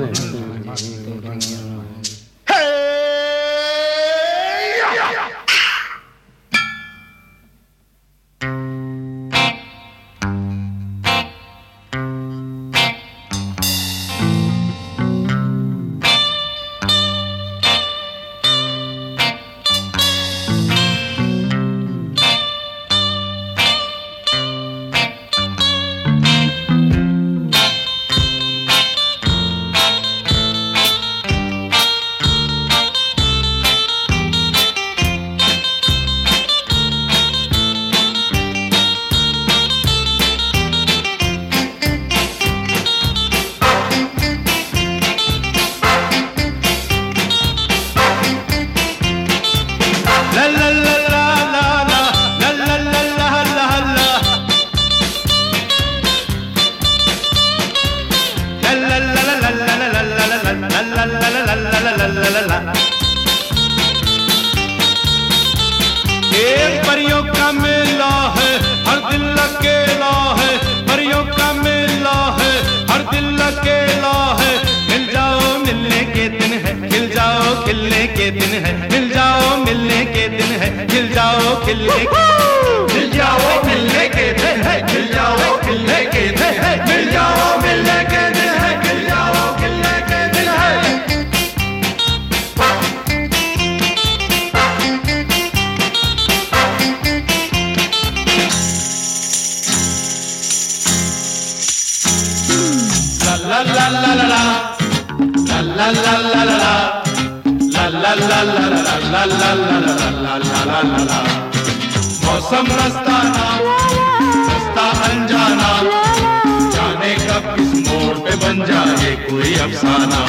对对对对对对对对对 है है है है है खिलने के दिन है खिलने के मिल जाओ मिलने के दिन है मिल जाओ खिलने के दिन है मिल जाओ मिलने के दिन है मिल जाओ खिलने के दिन है La la la la la la La la la la la la La la la la la la La la la la मौसम रास्ता ना रास्ता अनजाना। जाने कब किस मोड़ पे बन जाए कोई अफसाना।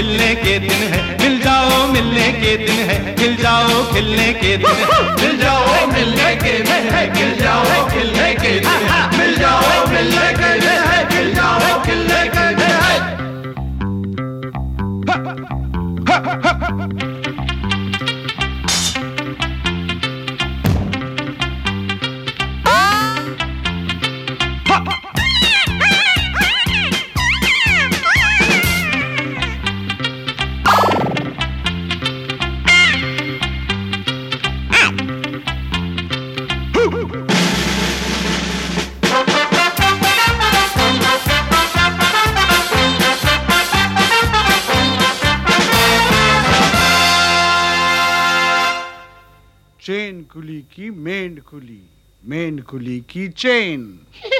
खिलने के दिन है। मिल जाओ, मिलने के दिन है। खिल जाओ, खिलने के दिन है। मिल जाओ, मिलने के दिन है। मिल जाओ, खिलने के दिन है। मिल जाओ, मिलने के दिन है। मिल जाओ चेन कुली की मेंड कुली मेंड कुली की चेन।